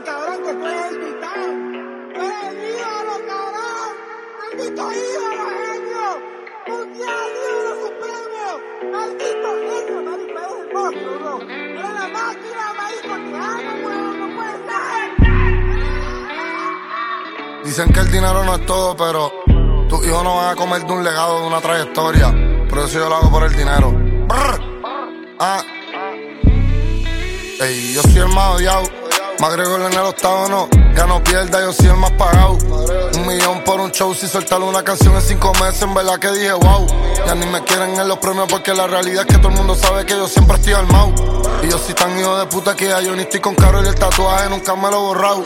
Dile, cabrón, que el titán. Tú eres el ídolo, cabrón. Maldito ídolo, genio. Mundial, ídolo supremo. Maldito genio, marico, eres el monstruo, bro. Eres la máquina, marico, te amo, weón, no puedes ser. Dicen que el dinero no es todo, pero tus hijos no van a comer de un legado, de una trayectoria. Por eso yo lo hago por el dinero. Brr. Ah. Ey, yo soy el más odiado. Me agrego en el octavo, Ya no pierda, yo soy el más pagado. Un millón por un show, si soltar una canción en cinco meses, en verdad que dije wow. Ya ni me quieren en los premios porque la realidad es que todo el mundo sabe que yo siempre estoy al mau. Y yo soy tan hijo de puta que ya yo ni estoy con caro y el tatuaje nunca me lo he borrado.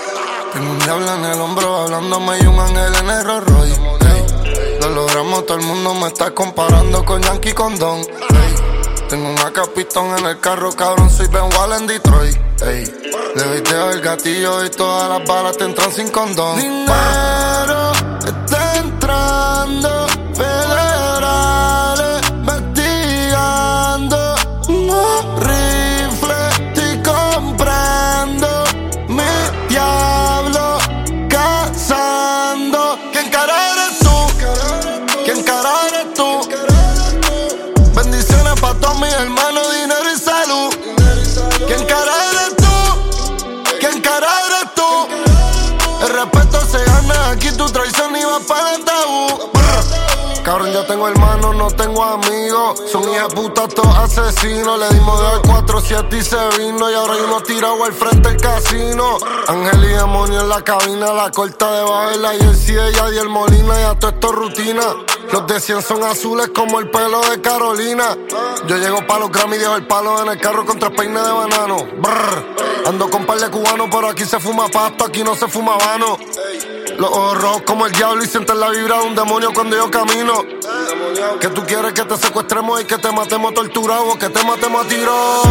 Tengo un diablo en el hombro hablándome y un ángel en el Rolls Royce. Ey, lo logramos, todo el mundo me está comparando con Yankee con Don. Ey, tengo una capitón en el carro, cabrón, soy Ben Wall en Detroit. Ey, le doy el gatillo y todas las balas te entran sin condón. Cabrón, yo tengo hermanos, no tengo amigos. Son hijas putas, todos asesinos. Le dimos de 4, 7 y se vino. Y ahora hay uno tirado al frente del casino. Ángel y demonio en la cabina, la corta de la jersey de Yadiel Molina. Ya todo esto es rutina. Los de 100 son azules como el pelo de Carolina. Yo llego pa' los Grammy y dejo el palo en el carro con tres peines de banano. Brr. Ando con par de cubanos, pero aquí se fuma pasto, aquí no se fuma vano. Los como el diablo y sientes la vibra de un demonio cuando yo camino. Que tú quieres que te secuestremos y que te matemos torturados o que te matemos a tiro.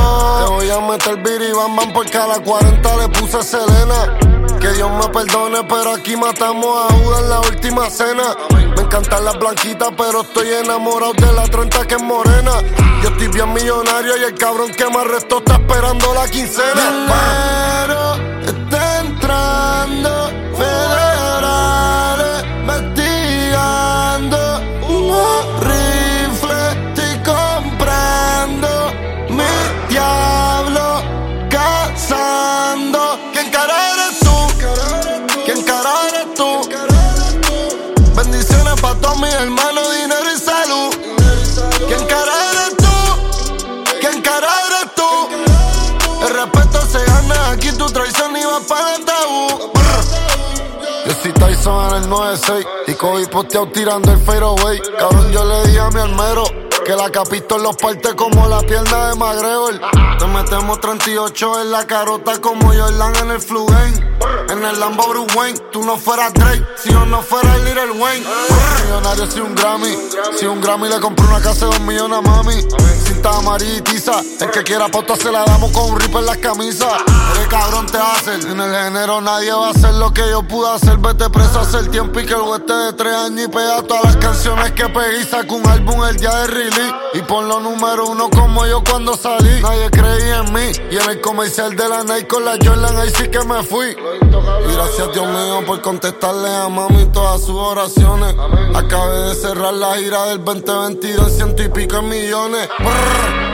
Te voy a meter biri bam porque a la 40 le puse Selena. Que Dios me perdone, pero aquí matamos a Judas en la última cena. Me encantan las blanquitas, pero estoy enamorado de la 30 que es morena. Yo estoy bien millonario y el cabrón que me arrestó está esperando la quincena. Mis hermanos, dinero y salud. ¿Quién cara eres tú? ¿Quién cara eres tú? El respeto se gana aquí, tu traición iba para el tabú. Yo soy Tyson en el 96 y Kobe posteado tirando el fadeaway. Cabrón, yo le dije a mi almero que la capito los parte como la pierna de McGregor. Te metemos 38 en la carota como Jordan en el Flugen. En el Lambo Bruce Wayne, tú no fueras Drake, si yo no fuera el Little Wayne. Millonario si un Grammy, si un Grammy le compré una casa de dos millones a mami. Cinta amarilla y tiza, el que quiera foto se la damos con un rip en las camisas. Eres cabrón te hacen, en el género nadie va a hacer lo que yo pude hacer. Vete preso hace el tiempo y que el hueste de tres años y pega todas las canciones que pegué y un álbum el día de release. Y pon los número uno como yo cuando salí. Nadie creía en mí. Y en el comercial de la Nike con la Jordan ahí sí que me fui. Y gracias Dios mío por contestarle a mami todas sus oraciones. Acabé de cerrar la gira del 2022, ciento y pico en millones. Brrr.